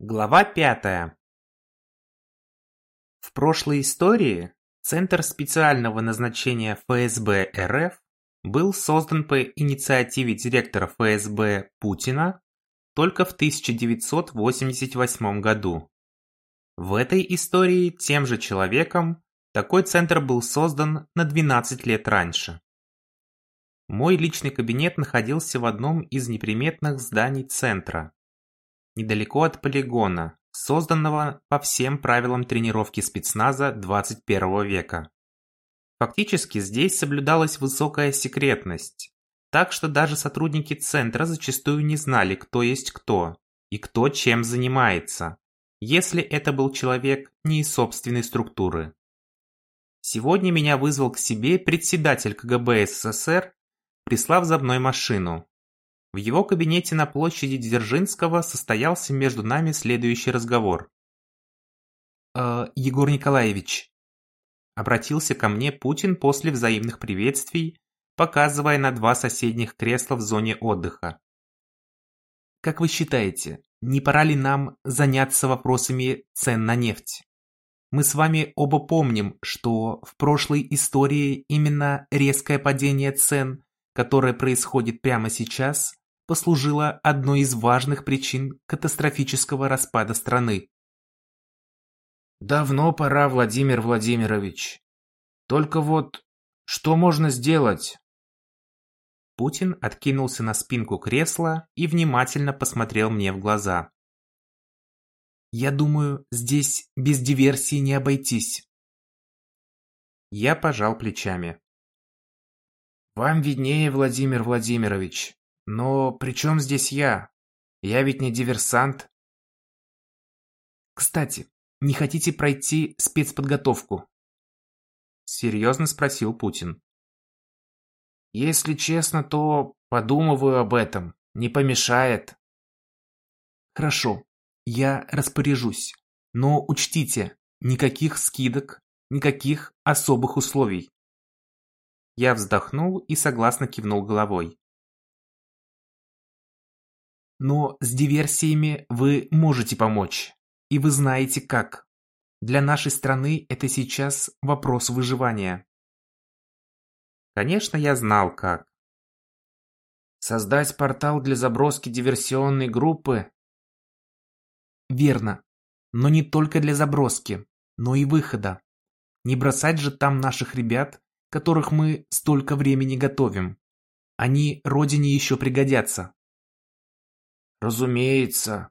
Глава пятая. В прошлой истории Центр специального назначения ФСБ РФ был создан по инициативе директора ФСБ Путина только в 1988 году. В этой истории тем же человеком такой центр был создан на 12 лет раньше. Мой личный кабинет находился в одном из неприметных зданий центра, недалеко от полигона, созданного по всем правилам тренировки спецназа 21 века. Фактически здесь соблюдалась высокая секретность, так что даже сотрудники центра зачастую не знали, кто есть кто и кто чем занимается, если это был человек не из собственной структуры. Сегодня меня вызвал к себе председатель КГБ СССР, прислав за мной машину, в его кабинете на площади Дзержинского состоялся между нами следующий разговор. «Э, «Егор Николаевич», — обратился ко мне Путин после взаимных приветствий, показывая на два соседних кресла в зоне отдыха. «Как вы считаете, не пора ли нам заняться вопросами цен на нефть? Мы с вами оба помним, что в прошлой истории именно резкое падение цен, которое происходит прямо сейчас, послужило одной из важных причин катастрофического распада страны. Давно пора, Владимир Владимирович. Только вот что можно сделать? Путин откинулся на спинку кресла и внимательно посмотрел мне в глаза. Я думаю, здесь без диверсии не обойтись. Я пожал плечами. Вам виднее, Владимир Владимирович. Но при чем здесь я? Я ведь не диверсант. Кстати, не хотите пройти спецподготовку? Серьезно спросил Путин. Если честно, то подумываю об этом. Не помешает. Хорошо, я распоряжусь. Но учтите, никаких скидок, никаких особых условий. Я вздохнул и согласно кивнул головой. Но с диверсиями вы можете помочь. И вы знаете как. Для нашей страны это сейчас вопрос выживания. Конечно, я знал как. Создать портал для заброски диверсионной группы? Верно. Но не только для заброски, но и выхода. Не бросать же там наших ребят, которых мы столько времени готовим. Они родине еще пригодятся. Разумеется.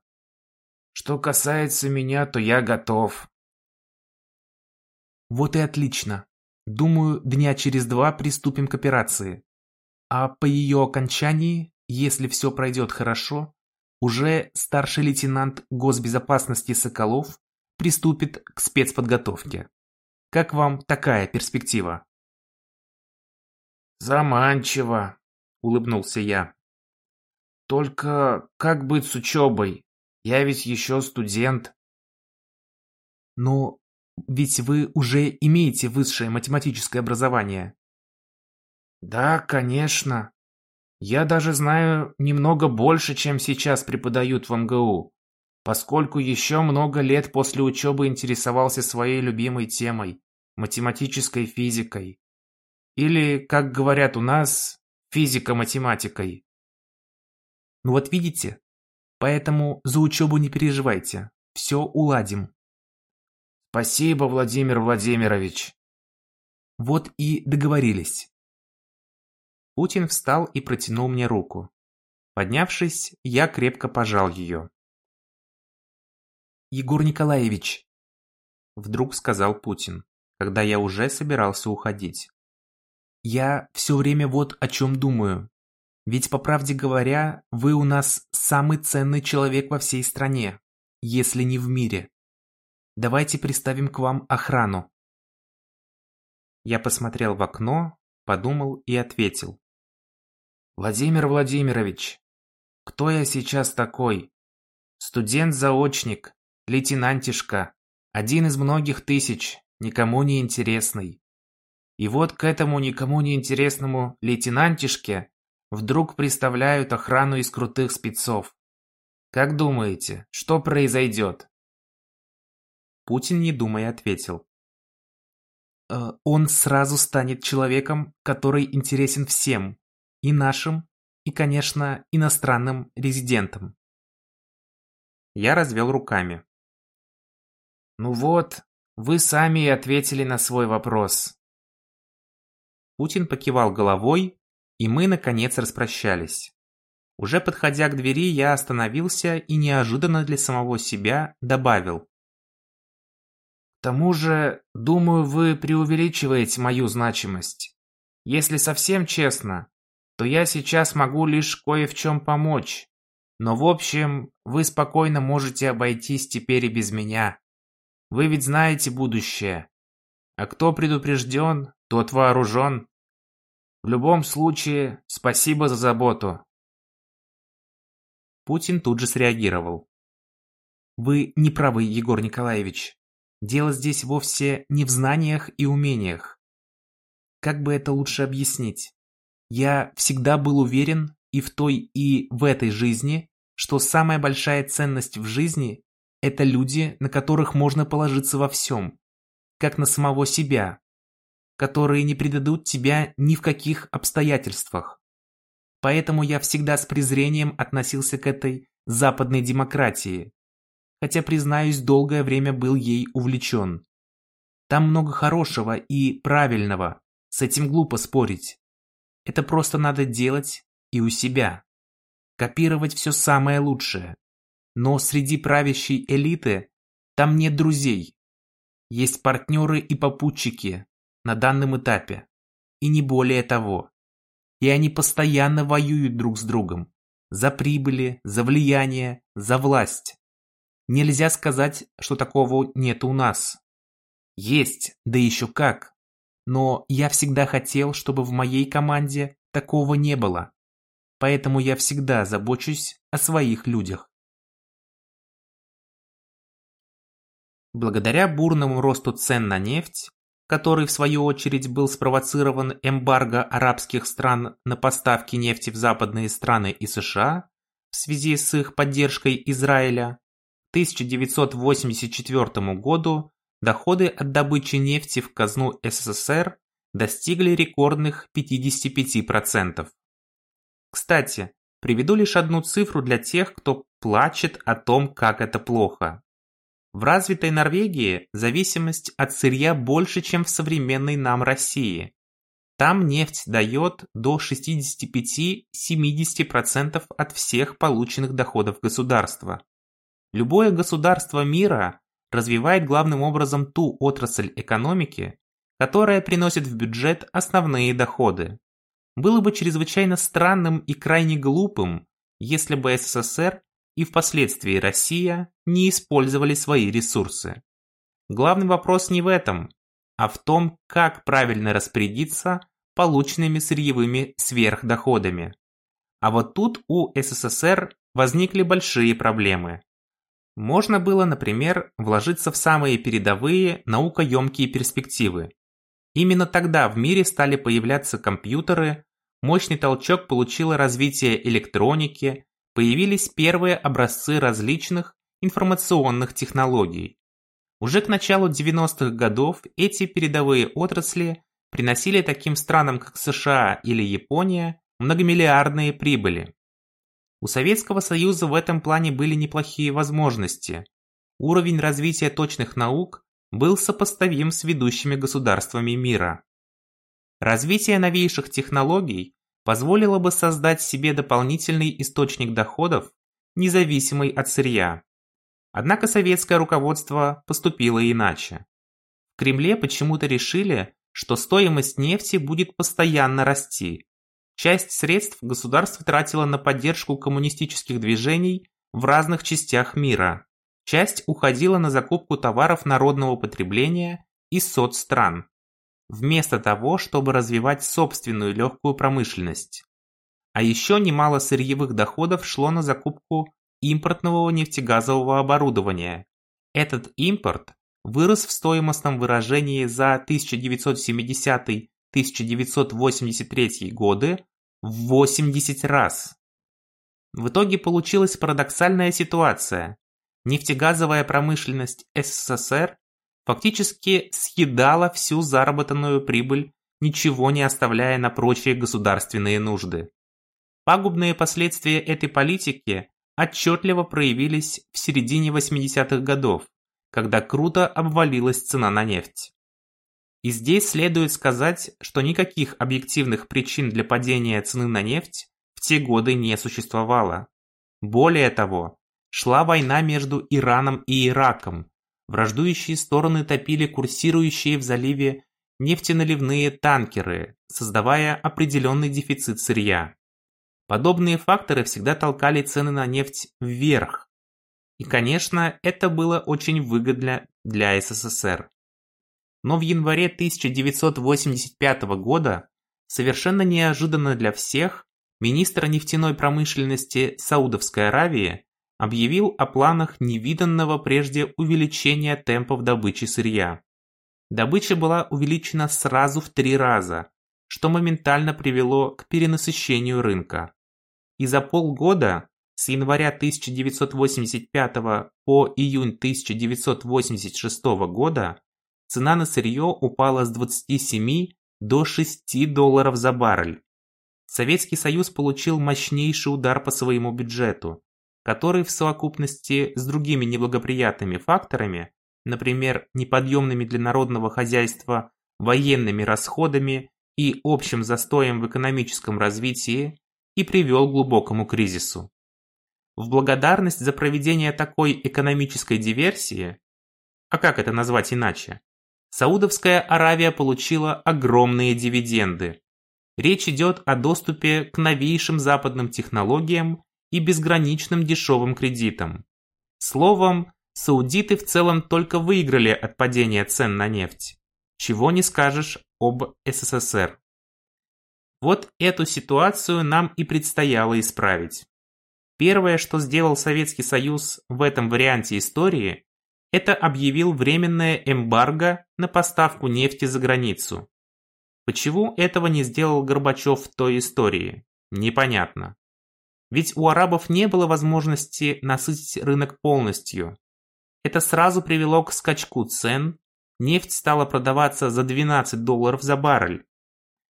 Что касается меня, то я готов. Вот и отлично. Думаю, дня через два приступим к операции. А по ее окончании, если все пройдет хорошо, уже старший лейтенант госбезопасности Соколов приступит к спецподготовке. Как вам такая перспектива? Заманчиво, улыбнулся я. Только как быть с учебой? Я ведь еще студент. Но ведь вы уже имеете высшее математическое образование. Да, конечно. Я даже знаю немного больше, чем сейчас преподают в МГУ, поскольку еще много лет после учебы интересовался своей любимой темой – математической физикой. Или, как говорят у нас, физико-математикой. Ну вот видите? Поэтому за учебу не переживайте. Все уладим. Спасибо, Владимир Владимирович. Вот и договорились. Путин встал и протянул мне руку. Поднявшись, я крепко пожал ее. «Егор Николаевич», — вдруг сказал Путин, когда я уже собирался уходить. «Я все время вот о чем думаю. Ведь, по правде говоря, вы у нас самый ценный человек во всей стране, если не в мире. Давайте приставим к вам охрану. Я посмотрел в окно, подумал и ответил. Владимир Владимирович, кто я сейчас такой? Студент-заочник, лейтенантишка, один из многих тысяч, никому не интересный. И вот к этому никому не интересному лейтенантишке Вдруг представляют охрану из крутых спецов. Как думаете, что произойдет? Путин, не думая, ответил. «Э, он сразу станет человеком, который интересен всем, и нашим, и, конечно, иностранным резидентам. Я развел руками. Ну вот, вы сами и ответили на свой вопрос. Путин покивал головой, и мы, наконец, распрощались. Уже подходя к двери, я остановился и неожиданно для самого себя добавил. К тому же, думаю, вы преувеличиваете мою значимость. Если совсем честно, то я сейчас могу лишь кое в чем помочь. Но в общем, вы спокойно можете обойтись теперь и без меня. Вы ведь знаете будущее. А кто предупрежден, тот вооружен. В любом случае, спасибо за заботу. Путин тут же среагировал. Вы не правы, Егор Николаевич. Дело здесь вовсе не в знаниях и умениях. Как бы это лучше объяснить? Я всегда был уверен и в той, и в этой жизни, что самая большая ценность в жизни – это люди, на которых можно положиться во всем, как на самого себя, которые не предадут тебя ни в каких обстоятельствах. Поэтому я всегда с презрением относился к этой западной демократии, хотя, признаюсь, долгое время был ей увлечен. Там много хорошего и правильного, с этим глупо спорить. Это просто надо делать и у себя. Копировать все самое лучшее. Но среди правящей элиты там нет друзей. Есть партнеры и попутчики на данном этапе. И не более того и они постоянно воюют друг с другом. За прибыли, за влияние, за власть. Нельзя сказать, что такого нет у нас. Есть, да еще как. Но я всегда хотел, чтобы в моей команде такого не было. Поэтому я всегда забочусь о своих людях. Благодаря бурному росту цен на нефть, который в свою очередь был спровоцирован эмбарго арабских стран на поставки нефти в западные страны и США в связи с их поддержкой Израиля, к 1984 году доходы от добычи нефти в казну СССР достигли рекордных 55%. Кстати, приведу лишь одну цифру для тех, кто плачет о том, как это плохо. В развитой Норвегии зависимость от сырья больше, чем в современной нам России. Там нефть дает до 65-70% от всех полученных доходов государства. Любое государство мира развивает главным образом ту отрасль экономики, которая приносит в бюджет основные доходы. Было бы чрезвычайно странным и крайне глупым, если бы СССР и впоследствии Россия не использовали свои ресурсы. Главный вопрос не в этом, а в том, как правильно распорядиться полученными сырьевыми сверхдоходами. А вот тут у СССР возникли большие проблемы. Можно было, например, вложиться в самые передовые наукоемкие перспективы. Именно тогда в мире стали появляться компьютеры, мощный толчок получило развитие электроники, появились первые образцы различных информационных технологий. Уже к началу 90-х годов эти передовые отрасли приносили таким странам, как США или Япония, многомиллиардные прибыли. У Советского Союза в этом плане были неплохие возможности. Уровень развития точных наук был сопоставим с ведущими государствами мира. Развитие новейших технологий позволило бы создать себе дополнительный источник доходов, независимый от сырья. Однако советское руководство поступило иначе. В Кремле почему-то решили, что стоимость нефти будет постоянно расти. Часть средств государство тратило на поддержку коммунистических движений в разных частях мира. Часть уходила на закупку товаров народного потребления из соцстран вместо того, чтобы развивать собственную легкую промышленность. А еще немало сырьевых доходов шло на закупку импортного нефтегазового оборудования. Этот импорт вырос в стоимостном выражении за 1970-1983 годы в 80 раз. В итоге получилась парадоксальная ситуация. Нефтегазовая промышленность СССР фактически съедала всю заработанную прибыль, ничего не оставляя на прочие государственные нужды. Пагубные последствия этой политики отчетливо проявились в середине 80-х годов, когда круто обвалилась цена на нефть. И здесь следует сказать, что никаких объективных причин для падения цены на нефть в те годы не существовало. Более того, шла война между Ираном и Ираком. Враждующие стороны топили курсирующие в заливе нефтеналивные танкеры, создавая определенный дефицит сырья. Подобные факторы всегда толкали цены на нефть вверх. И, конечно, это было очень выгодно для СССР. Но в январе 1985 года, совершенно неожиданно для всех, министр нефтяной промышленности Саудовской Аравии объявил о планах невиданного прежде увеличения темпов добычи сырья. Добыча была увеличена сразу в три раза, что моментально привело к перенасыщению рынка и за полгода с января 1985 по июнь 1986 года цена на сырье упала с 27 до 6 долларов за баррель. Советский Союз получил мощнейший удар по своему бюджету, который в совокупности с другими неблагоприятными факторами, например, неподъемными для народного хозяйства военными расходами и общим застоем в экономическом развитии, и привел к глубокому кризису. В благодарность за проведение такой экономической диверсии, а как это назвать иначе, Саудовская Аравия получила огромные дивиденды. Речь идет о доступе к новейшим западным технологиям и безграничным дешевым кредитам. Словом, саудиты в целом только выиграли от падения цен на нефть. Чего не скажешь об СССР. Вот эту ситуацию нам и предстояло исправить. Первое, что сделал Советский Союз в этом варианте истории, это объявил временное эмбарго на поставку нефти за границу. Почему этого не сделал Горбачев в той истории? Непонятно. Ведь у арабов не было возможности насытить рынок полностью. Это сразу привело к скачку цен, нефть стала продаваться за 12 долларов за баррель,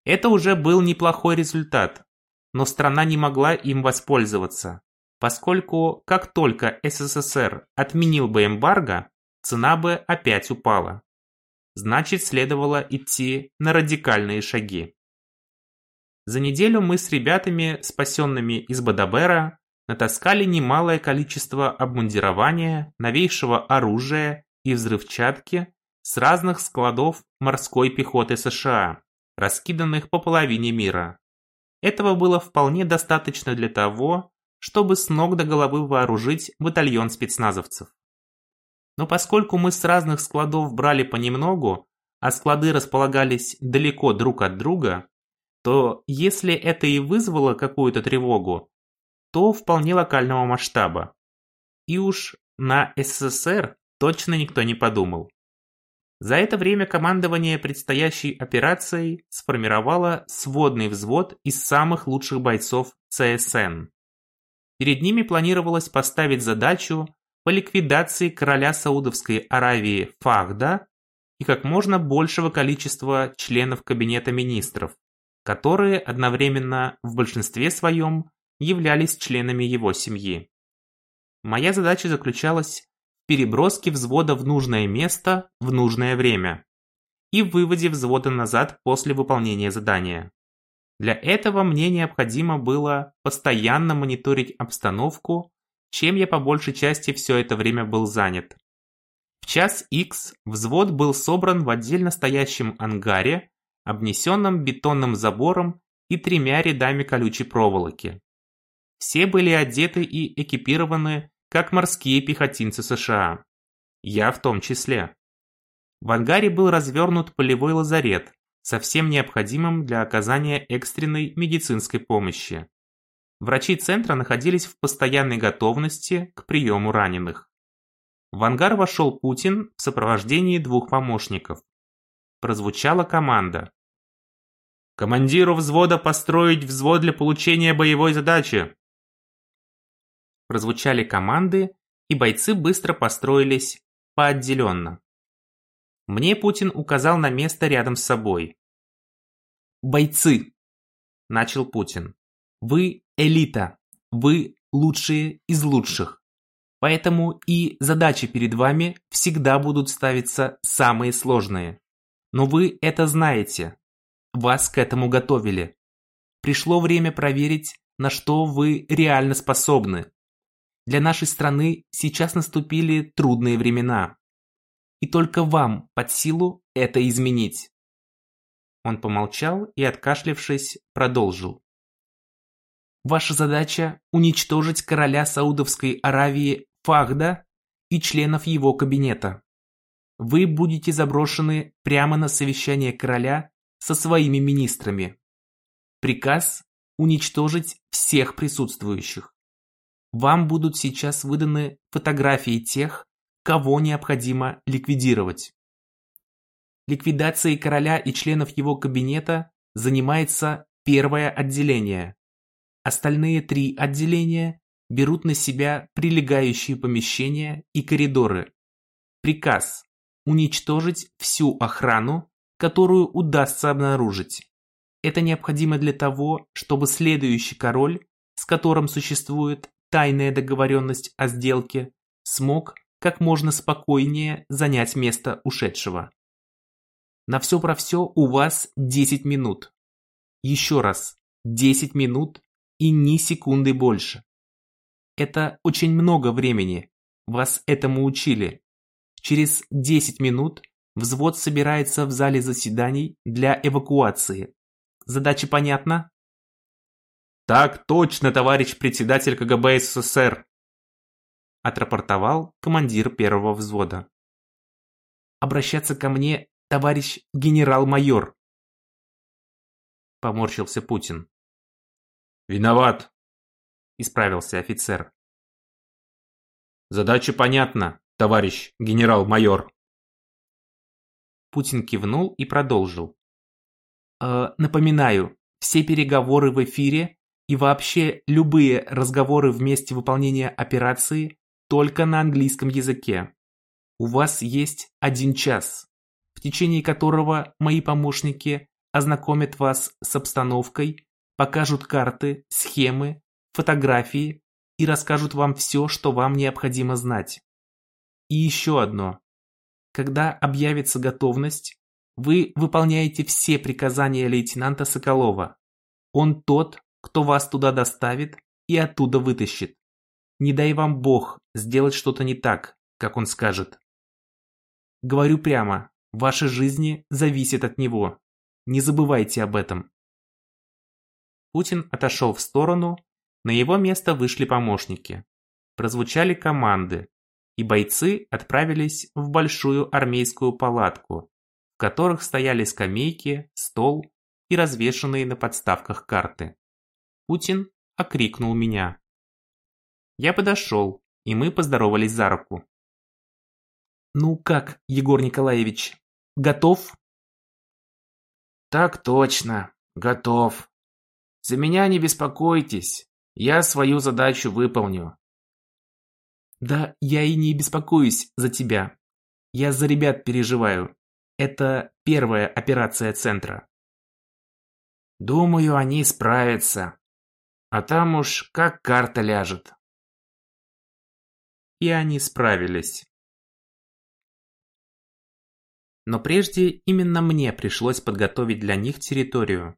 это уже был неплохой результат, но страна не могла им воспользоваться, поскольку как только СССР отменил бы эмбарго, цена бы опять упала. Значит, следовало идти на радикальные шаги. За неделю мы с ребятами, спасенными из Бадабера, натаскали немалое количество обмундирования, новейшего оружия и взрывчатки с разных складов морской пехоты США раскиданных по половине мира. Этого было вполне достаточно для того, чтобы с ног до головы вооружить батальон спецназовцев. Но поскольку мы с разных складов брали понемногу, а склады располагались далеко друг от друга, то если это и вызвало какую-то тревогу, то вполне локального масштаба. И уж на СССР точно никто не подумал. За это время командование предстоящей операцией сформировало сводный взвод из самых лучших бойцов ЦСН. Перед ними планировалось поставить задачу по ликвидации короля Саудовской Аравии Фахда и как можно большего количества членов Кабинета министров, которые одновременно в большинстве своем являлись членами его семьи. Моя задача заключалась переброске взвода в нужное место в нужное время и выводе взвода назад после выполнения задания. Для этого мне необходимо было постоянно мониторить обстановку, чем я по большей части все это время был занят. В час X взвод был собран в отдельно стоящем ангаре, обнесенном бетонным забором и тремя рядами колючей проволоки. Все были одеты и экипированы как морские пехотинцы США. Я в том числе. В ангаре был развернут полевой лазарет со всем необходимым для оказания экстренной медицинской помощи. Врачи центра находились в постоянной готовности к приему раненых. В ангар вошел Путин в сопровождении двух помощников. Прозвучала команда. «Командиру взвода построить взвод для получения боевой задачи!» Прозвучали команды, и бойцы быстро построились поотделенно. Мне Путин указал на место рядом с собой. «Бойцы!» – начал Путин. «Вы элита, вы лучшие из лучших. Поэтому и задачи перед вами всегда будут ставиться самые сложные. Но вы это знаете. Вас к этому готовили. Пришло время проверить, на что вы реально способны. Для нашей страны сейчас наступили трудные времена. И только вам под силу это изменить. Он помолчал и, откашлившись, продолжил. Ваша задача – уничтожить короля Саудовской Аравии Фахда и членов его кабинета. Вы будете заброшены прямо на совещание короля со своими министрами. Приказ – уничтожить всех присутствующих. Вам будут сейчас выданы фотографии тех, кого необходимо ликвидировать. Ликвидацией короля и членов его кабинета занимается первое отделение. Остальные три отделения берут на себя прилегающие помещения и коридоры. Приказ – уничтожить всю охрану, которую удастся обнаружить. Это необходимо для того, чтобы следующий король, с которым существует тайная договоренность о сделке, смог как можно спокойнее занять место ушедшего. На все про все у вас 10 минут. Еще раз, 10 минут и ни секунды больше. Это очень много времени. Вас этому учили. Через 10 минут взвод собирается в зале заседаний для эвакуации. Задача понятна? Так точно, товарищ председатель КГБ СССР отрапортовал командир первого взвода. «Обращаться ко мне, товарищ генерал-майор!» Поморщился Путин. «Виноват!» Исправился офицер. «Задача понятна, товарищ генерал-майор!» Путин кивнул и продолжил. «Э, «Напоминаю, все переговоры в эфире и вообще любые разговоры в месте выполнения операции только на английском языке. У вас есть один час, в течение которого мои помощники ознакомят вас с обстановкой, покажут карты, схемы, фотографии и расскажут вам все, что вам необходимо знать. И еще одно. Когда объявится готовность, вы выполняете все приказания лейтенанта Соколова. Он тот, кто вас туда доставит и оттуда вытащит. Не дай вам Бог сделать что-то не так, как он скажет. Говорю прямо, ваши жизни зависят от него. Не забывайте об этом. Путин отошел в сторону, на его место вышли помощники. Прозвучали команды, и бойцы отправились в большую армейскую палатку, в которых стояли скамейки, стол и развешанные на подставках карты. Путин окрикнул меня. Я подошел, и мы поздоровались за руку. «Ну как, Егор Николаевич, готов?» «Так точно, готов. За меня не беспокойтесь, я свою задачу выполню». «Да я и не беспокоюсь за тебя. Я за ребят переживаю. Это первая операция центра». «Думаю, они справятся. А там уж как карта ляжет» и они справились. Но прежде именно мне пришлось подготовить для них территорию.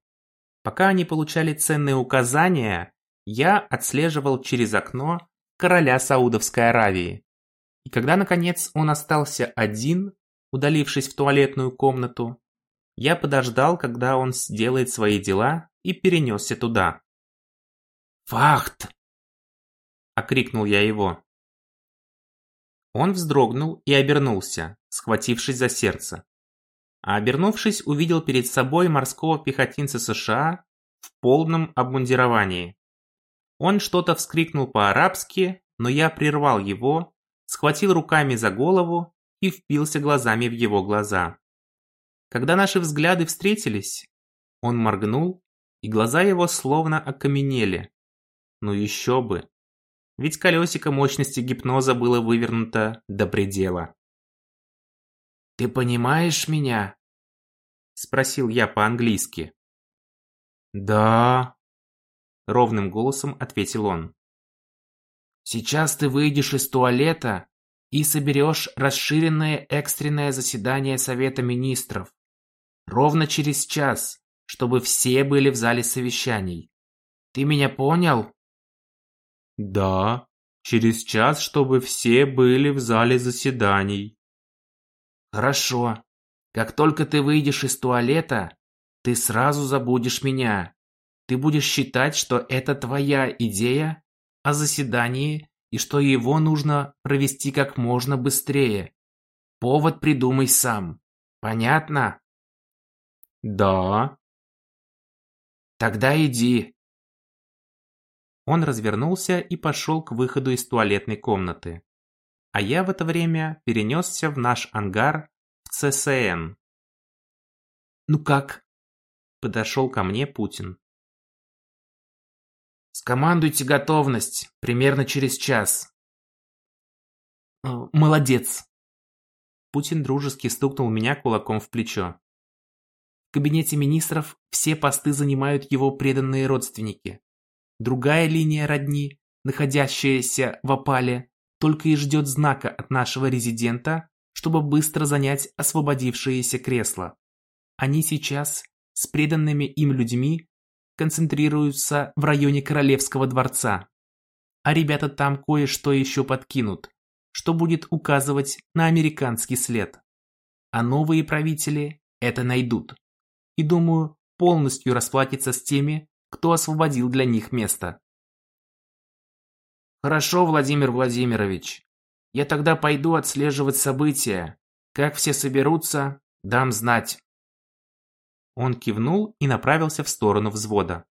Пока они получали ценные указания, я отслеживал через окно короля Саудовской Аравии. И когда, наконец, он остался один, удалившись в туалетную комнату, я подождал, когда он сделает свои дела и перенесся туда. «Фахт!» – окрикнул я его. Он вздрогнул и обернулся, схватившись за сердце. А обернувшись, увидел перед собой морского пехотинца США в полном обмундировании. Он что-то вскрикнул по-арабски, но я прервал его, схватил руками за голову и впился глазами в его глаза. Когда наши взгляды встретились, он моргнул, и глаза его словно окаменели. Ну еще бы. ведь колесико мощности гипноза было вывернуто до предела. «Ты понимаешь меня?» — спросил я по-английски. «Да», — ровным голосом ответил он. «Сейчас ты выйдешь из туалета и соберешь расширенное экстренное заседание Совета Министров. Ровно через час, чтобы все были в зале совещаний. Ты меня понял?» «Да, через час, чтобы все были в зале заседаний». «Хорошо. Как только ты выйдешь из туалета, ты сразу забудешь меня. Ты будешь считать, что это твоя идея о заседании и что его нужно провести как можно быстрее. Повод придумай сам. Понятно? Да. Тогда иди. Он развернулся и пошел к выходу из туалетной комнаты. А я в это время перенесся в наш ангар в ЦСН. «Ну как?» – подошел ко мне Путин. «Скомандуйте готовность, примерно через час». Э, «Молодец!» Путин дружески стукнул меня кулаком в плечо. В кабинете министров все посты занимают его преданные родственники. Другая линия родни, находящаяся в опале, только и ждет знака от нашего резидента, чтобы быстро занять освободившееся кресло. Они сейчас с преданными им людьми концентрируются в районе Королевского дворца. А ребята там кое-что еще подкинут, что будет указывать на американский след. А новые правители это найдут. И думаю, полностью расплатятся с теми, кто освободил для них место. Хорошо, Владимир Владимирович. Я тогда пойду отслеживать события. Как все соберутся, дам знать. Он кивнул и направился в сторону взвода.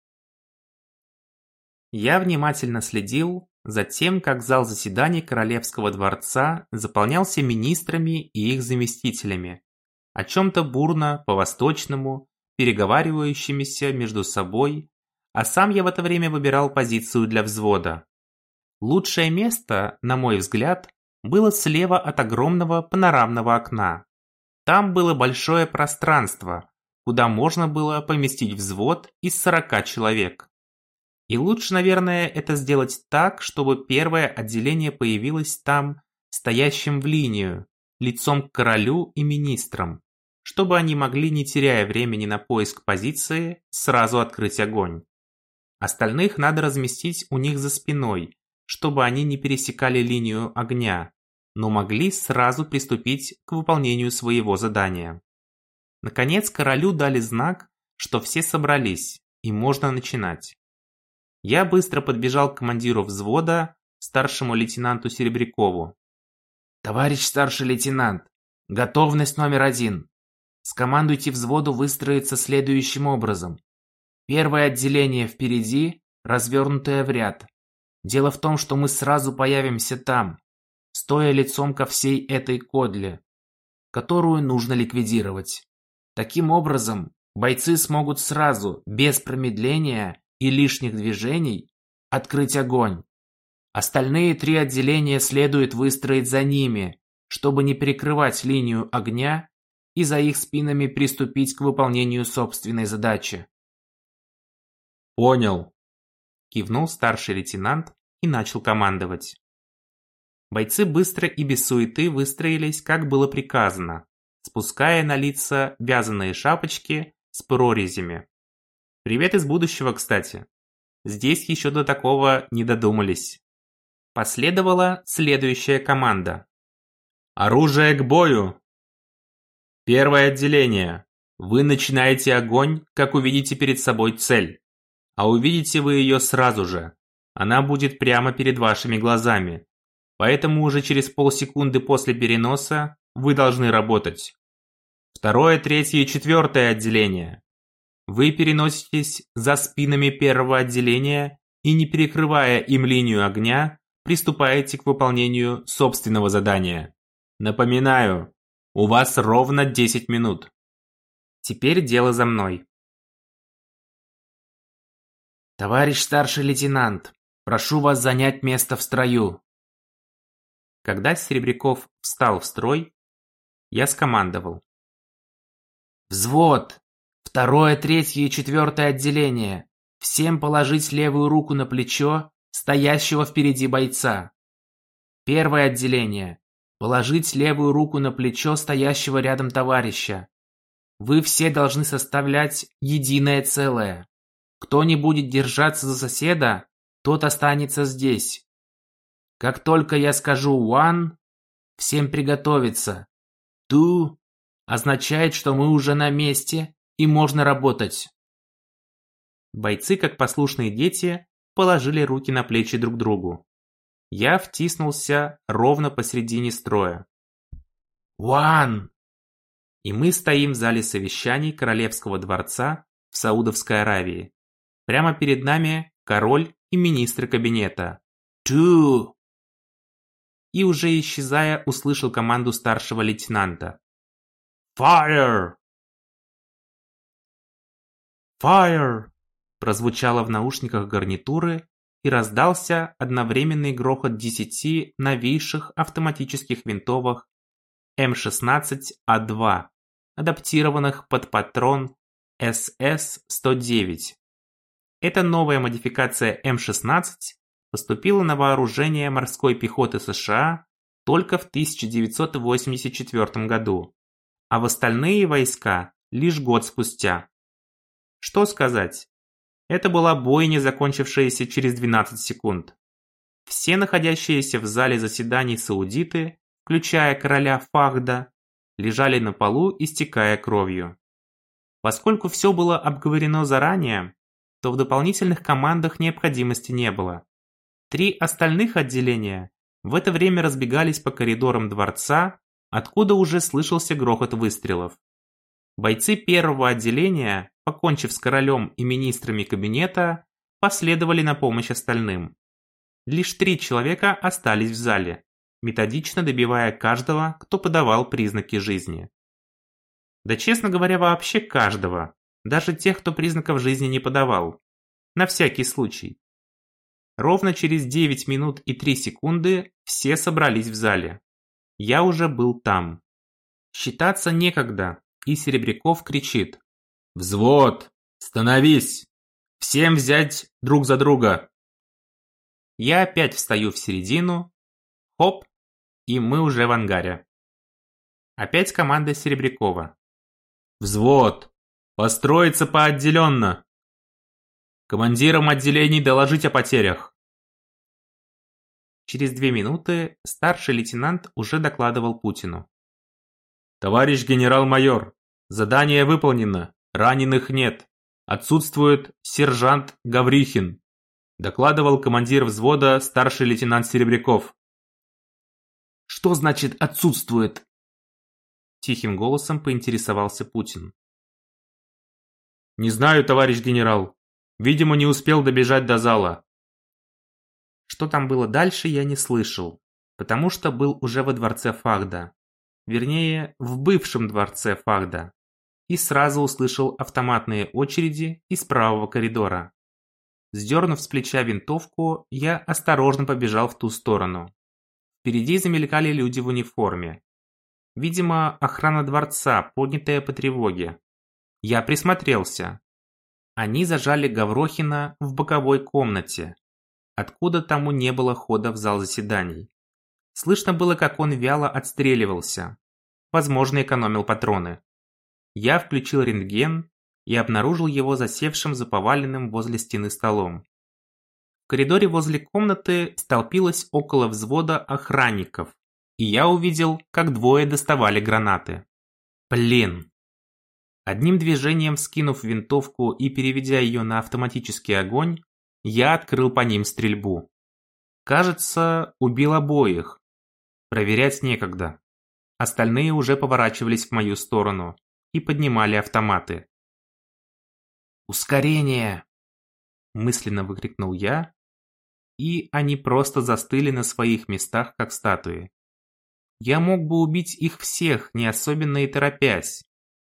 Я внимательно следил за тем, как зал заседаний Королевского дворца заполнялся министрами и их заместителями, о чем-то бурно, по-восточному, переговаривающимися между собой, а сам я в это время выбирал позицию для взвода. Лучшее место, на мой взгляд, было слева от огромного панорамного окна. Там было большое пространство, куда можно было поместить взвод из 40 человек. И лучше, наверное, это сделать так, чтобы первое отделение появилось там, стоящим в линию, лицом к королю и министрам, чтобы они могли, не теряя времени на поиск позиции, сразу открыть огонь. Остальных надо разместить у них за спиной, чтобы они не пересекали линию огня, но могли сразу приступить к выполнению своего задания. Наконец королю дали знак, что все собрались, и можно начинать. Я быстро подбежал к командиру взвода, старшему лейтенанту Серебрякову. «Товарищ старший лейтенант, готовность номер один. Скомандуйте взводу выстроиться следующим образом. Первое отделение впереди, развернутое в ряд. Дело в том, что мы сразу появимся там, стоя лицом ко всей этой кодле, которую нужно ликвидировать. Таким образом, бойцы смогут сразу, без промедления и лишних движений, открыть огонь. Остальные три отделения следует выстроить за ними, чтобы не перекрывать линию огня и за их спинами приступить к выполнению собственной задачи. «Понял», Кивнул старший лейтенант и начал командовать. Бойцы быстро и без суеты выстроились, как было приказано, спуская на лица вязаные шапочки с прорезями. Привет из будущего, кстати. Здесь еще до такого не додумались. Последовала следующая команда. Оружие к бою! Первое отделение. Вы начинаете огонь, как увидите перед собой цель. А увидите вы ее сразу же. Она будет прямо перед вашими глазами. Поэтому уже через полсекунды после переноса вы должны работать. Второе, третье и четвертое отделение. Вы переноситесь за спинами первого отделения и, не перекрывая им линию огня, приступаете к выполнению собственного задания. Напоминаю, у вас ровно 10 минут. Теперь дело за мной. «Товарищ старший лейтенант, Прошу вас занять место в строю. Когда Серебряков встал в строй, я скомандовал. Взвод! Второе, третье и четвертое отделение. Всем положить левую руку на плечо стоящего впереди бойца. Первое отделение. Положить левую руку на плечо стоящего рядом товарища. Вы все должны составлять единое целое. Кто не будет держаться за соседа, тот останется здесь. Как только я скажу «one», всем приготовиться. «Two» означает, что мы уже на месте и можно работать. Бойцы, как послушные дети, положили руки на плечи друг другу. Я втиснулся ровно посредине строя. «One!» И мы стоим в зале совещаний Королевского дворца в Саудовской Аравии. Прямо перед нами король и министры кабинета. «Two!» И уже исчезая, услышал команду старшего лейтенанта. «Fire!» «Fire!» прозвучало в наушниках гарнитуры и раздался одновременный грохот десяти новейших автоматических винтовок М16А2, адаптированных под патрон СС-109. Эта новая модификация М16 поступила на вооружение морской пехоты США только в 1984 году, а в остальные войска лишь год спустя. Что сказать? Это была бойня, закончившаяся через 12 секунд. Все находящиеся в зале заседаний саудиты, включая короля Фахда, лежали на полу, истекая кровью. Поскольку все было обговорено заранее, то в дополнительных командах необходимости не было. Три остальных отделения в это время разбегались по коридорам дворца, откуда уже слышался грохот выстрелов. Бойцы первого отделения, покончив с королем и министрами кабинета, последовали на помощь остальным. Лишь три человека остались в зале, методично добивая каждого, кто подавал признаки жизни. Да честно говоря, вообще каждого, даже тех, кто признаков жизни не подавал. На всякий случай. Ровно через 9 минут и 3 секунды все собрались в зале. Я уже был там. Считаться некогда, и Серебряков кричит. «Взвод! Становись! Всем взять друг за друга!» Я опять встаю в середину. Хоп! И мы уже в ангаре. Опять команда Серебрякова. «Взвод! Построиться поотделенно! Командирам отделений доложить о потерях!» Через две минуты старший лейтенант уже докладывал Путину. «Товарищ генерал-майор, задание выполнено, раненых нет. Отсутствует сержант Гаврихин», докладывал командир взвода старший лейтенант Серебряков. «Что значит отсутствует?» Тихим голосом поинтересовался Путин. «Не знаю, товарищ генерал. Видимо, не успел добежать до зала». Что там было дальше, я не слышал, потому что был уже во дворце Фагда вернее, в бывшем дворце Фагда, и сразу услышал автоматные очереди из правого коридора. Сдернув с плеча винтовку, я осторожно побежал в ту сторону. Впереди замелькали люди в униформе. Видимо, охрана дворца, поднятая по тревоге. Я присмотрелся. Они зажали Гаврохина в боковой комнате, откуда тому не было хода в зал заседаний. Слышно было, как он вяло отстреливался. Возможно, экономил патроны. Я включил рентген и обнаружил его засевшим за поваленным возле стены столом. В коридоре возле комнаты столпилось около взвода охранников, и я увидел, как двое доставали гранаты. Блин! Одним движением скинув винтовку и переведя ее на автоматический огонь, я открыл по ним стрельбу. Кажется, убил обоих, Проверять некогда. Остальные уже поворачивались в мою сторону и поднимали автоматы. «Ускорение!» Мысленно выкрикнул я, и они просто застыли на своих местах, как статуи. Я мог бы убить их всех, не особенно и торопясь,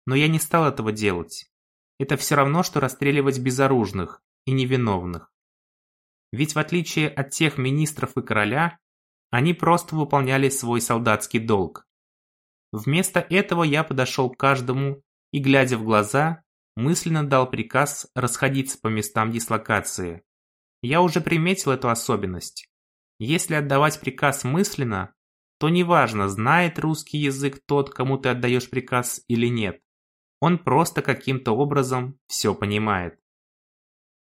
но я не стал этого делать. Это все равно, что расстреливать безоружных и невиновных. Ведь в отличие от тех министров и короля, они просто выполняли свой солдатский долг. Вместо этого я подошел к каждому и, глядя в глаза, мысленно дал приказ расходиться по местам дислокации. Я уже приметил эту особенность. Если отдавать приказ мысленно, то неважно, знает русский язык тот, кому ты отдаешь приказ или нет. Он просто каким-то образом все понимает.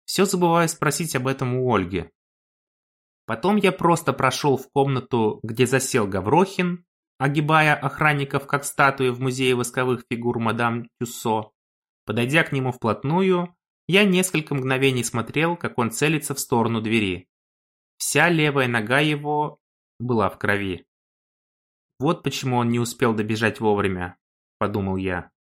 Все забываю спросить об этом у Ольги. Потом я просто прошел в комнату, где засел Гаврохин, огибая охранников как статуи в музее восковых фигур мадам Тюссо. Подойдя к нему вплотную, я несколько мгновений смотрел, как он целится в сторону двери. Вся левая нога его была в крови. Вот почему он не успел добежать вовремя, подумал я.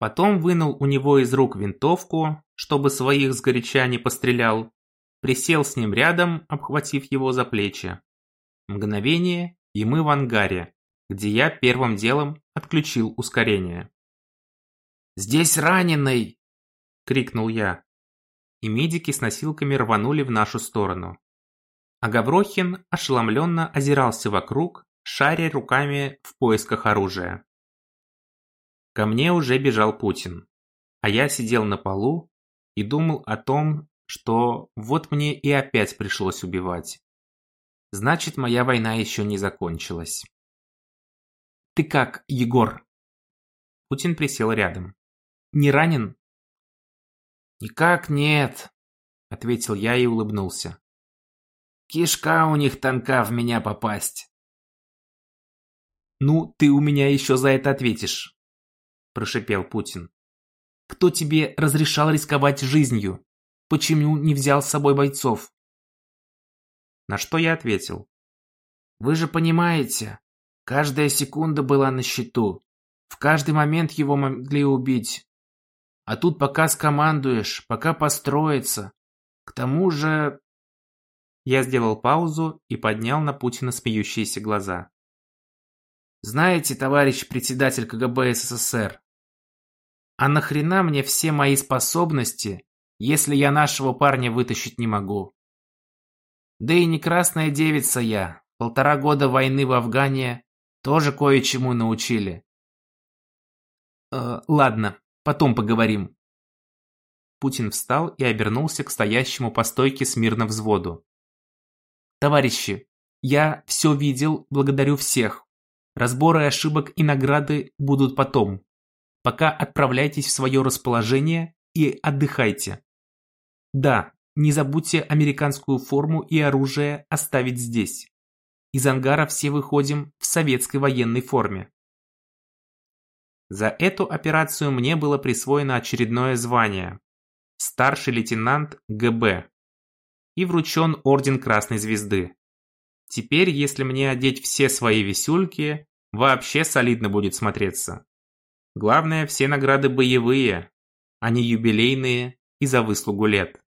Потом вынул у него из рук винтовку, чтобы своих сгоряча не пострелял, присел с ним рядом, обхватив его за плечи. Мгновение, и мы в ангаре, где я первым делом отключил ускорение. «Здесь раненый!» — крикнул я. И медики с носилками рванули в нашу сторону. А Гаврохин ошеломленно озирался вокруг, шаря руками в поисках оружия. Ко мне уже бежал Путин, а я сидел на полу и думал о том, что вот мне и опять пришлось убивать. Значит, моя война еще не закончилась. «Ты как, Егор?» Путин присел рядом. «Не ранен?» «Никак нет», — ответил я и улыбнулся. «Кишка у них тонка в меня попасть». «Ну, ты у меня еще за это ответишь», – прошипел Путин. «Кто тебе разрешал рисковать жизнью? Почему не взял с собой бойцов?» На что я ответил. «Вы же понимаете, каждая секунда была на счету. В каждый момент его могли убить. А тут пока скомандуешь, пока построится. К тому же...» Я сделал паузу и поднял на Путина смеющиеся глаза. Знаете, товарищ председатель КГБ СССР, а нахрена мне все мои способности, если я нашего парня вытащить не могу? Да и не красная девица я. Полтора года войны в Афгане тоже кое-чему научили. Э, ладно, потом поговорим. Путин встал и обернулся к стоящему по стойке смирно взводу. Товарищи, я все видел, благодарю всех. Разборы ошибок и награды будут потом. Пока отправляйтесь в свое расположение и отдыхайте. Да, не забудьте американскую форму и оружие оставить здесь. Из ангара все выходим в советской военной форме. За эту операцию мне было присвоено очередное звание – старший лейтенант ГБ и вручен Орден Красной Звезды. Теперь, если мне одеть все свои висюльки, вообще солидно будет смотреться. Главное, все награды боевые, а не юбилейные и за выслугу лет.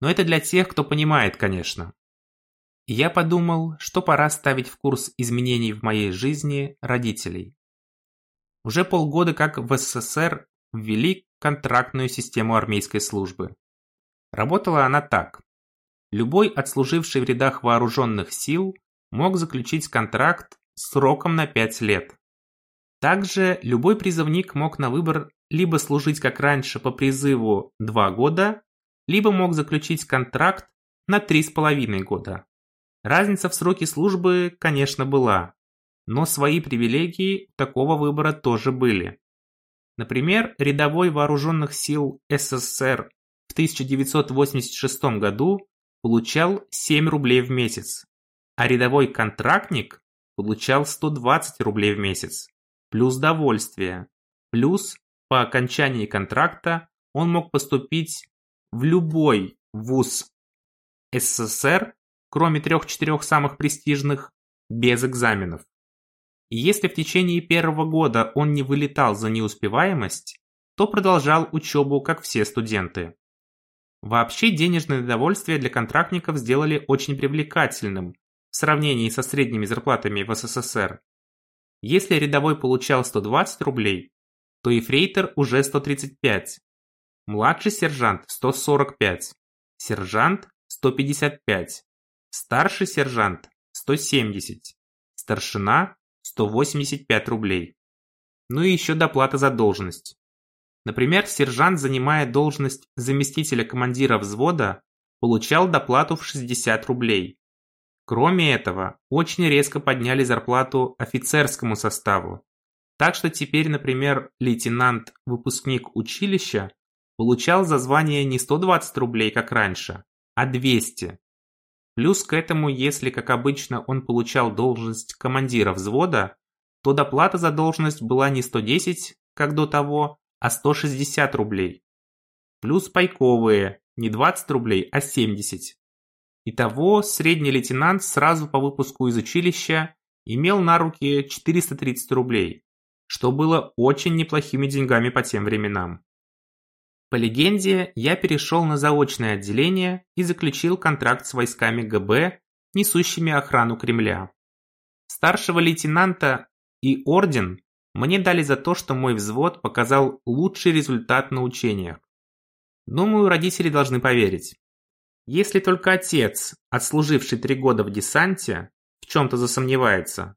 Но это для тех, кто понимает, конечно. И я подумал, что пора ставить в курс изменений в моей жизни родителей. Уже полгода как в СССР ввели контрактную систему армейской службы. Работала она так. Любой отслуживший в рядах вооруженных сил мог заключить контракт сроком на 5 лет. Также любой призывник мог на выбор либо служить как раньше по призыву 2 года, либо мог заключить контракт на 3,5 года. Разница в сроке службы, конечно, была, но свои привилегии такого выбора тоже были. Например, рядовой вооруженных сил СССР в 1986 году получал 7 рублей в месяц, а рядовой контрактник получал 120 рублей в месяц, плюс довольствие, плюс по окончании контракта он мог поступить в любой вуз СССР, кроме трех-четырех самых престижных, без экзаменов. И если в течение первого года он не вылетал за неуспеваемость, то продолжал учебу, как все студенты. Вообще денежное довольствие для контрактников сделали очень привлекательным в сравнении со средними зарплатами в СССР. Если рядовой получал 120 рублей, то и фрейтер уже 135, младший сержант 145, сержант 155, старший сержант 170, старшина 185 рублей. Ну и еще доплата за должность. Например, сержант, занимая должность заместителя командира взвода, получал доплату в 60 рублей. Кроме этого, очень резко подняли зарплату офицерскому составу. Так что теперь, например, лейтенант-выпускник училища получал за звание не 120 рублей, как раньше, а 200. Плюс к этому, если, как обычно, он получал должность командира взвода, то доплата за должность была не 110, как до того, а 160 рублей. Плюс пайковые, не 20 рублей, а 70. Итого, средний лейтенант сразу по выпуску из училища имел на руки 430 рублей, что было очень неплохими деньгами по тем временам. По легенде, я перешел на заочное отделение и заключил контракт с войсками ГБ, несущими охрану Кремля. Старшего лейтенанта и орден мне дали за то, что мой взвод показал лучший результат на учениях. Думаю, родители должны поверить. Если только отец, отслуживший три года в десанте, в чем-то засомневается.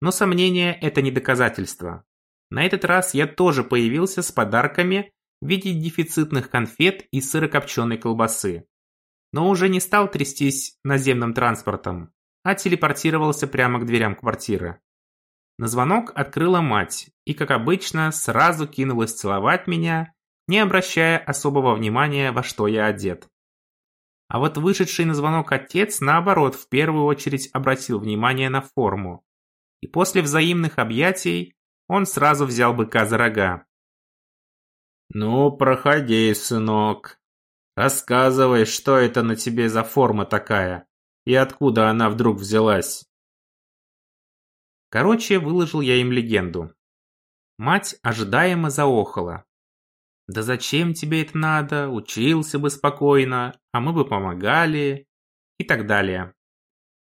Но сомнение – это не доказательство. На этот раз я тоже появился с подарками в виде дефицитных конфет и сырокопченой колбасы. Но уже не стал трястись наземным транспортом, а телепортировался прямо к дверям квартиры. На звонок открыла мать и, как обычно, сразу кинулась целовать меня, не обращая особого внимания, во что я одет. А вот вышедший на звонок отец, наоборот, в первую очередь обратил внимание на форму. И после взаимных объятий он сразу взял быка за рога. «Ну, проходи, сынок. Рассказывай, что это на тебе за форма такая, и откуда она вдруг взялась?» Короче, выложил я им легенду. Мать ожидаемо заохала. «Да зачем тебе это надо? Учился бы спокойно, а мы бы помогали» и так далее.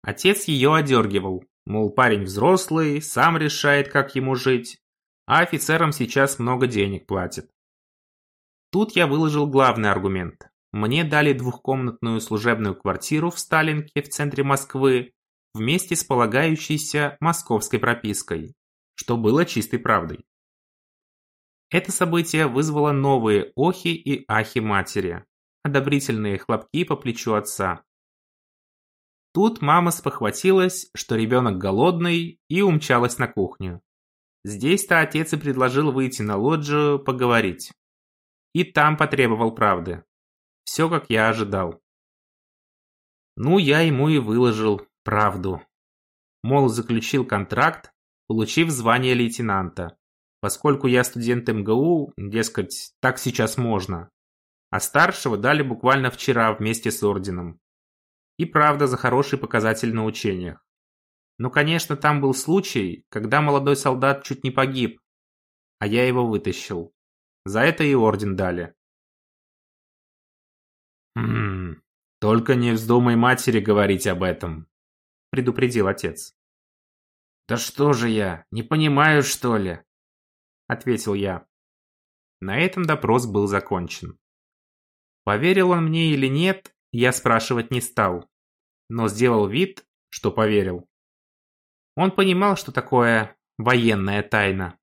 Отец ее одергивал, мол, парень взрослый, сам решает, как ему жить, а офицерам сейчас много денег платит. Тут я выложил главный аргумент. Мне дали двухкомнатную служебную квартиру в Сталинке в центре Москвы вместе с полагающейся московской пропиской, что было чистой правдой. Это событие вызвало новые охи и ахи матери, одобрительные хлопки по плечу отца. Тут мама спохватилась, что ребенок голодный, и умчалась на кухню. Здесь-то отец и предложил выйти на лоджию поговорить. И там потребовал правды. Все, как я ожидал. Ну, я ему и выложил, правду. Мол, заключил контракт, получив звание лейтенанта. Поскольку я студент МГУ, дескать, так сейчас можно. А старшего дали буквально вчера вместе с орденом. И правда за хороший показатель на учениях. Ну, конечно, там был случай, когда молодой солдат чуть не погиб, а я его вытащил. За это и орден дали. «Хм, только не вздумай матери говорить об этом», предупредил отец. «Да что же я, не понимаю, что ли?» Ответил я. На этом допрос был закончен. Поверил он мне или нет, я спрашивать не стал, но сделал вид, что поверил. Он понимал, что такое военная тайна.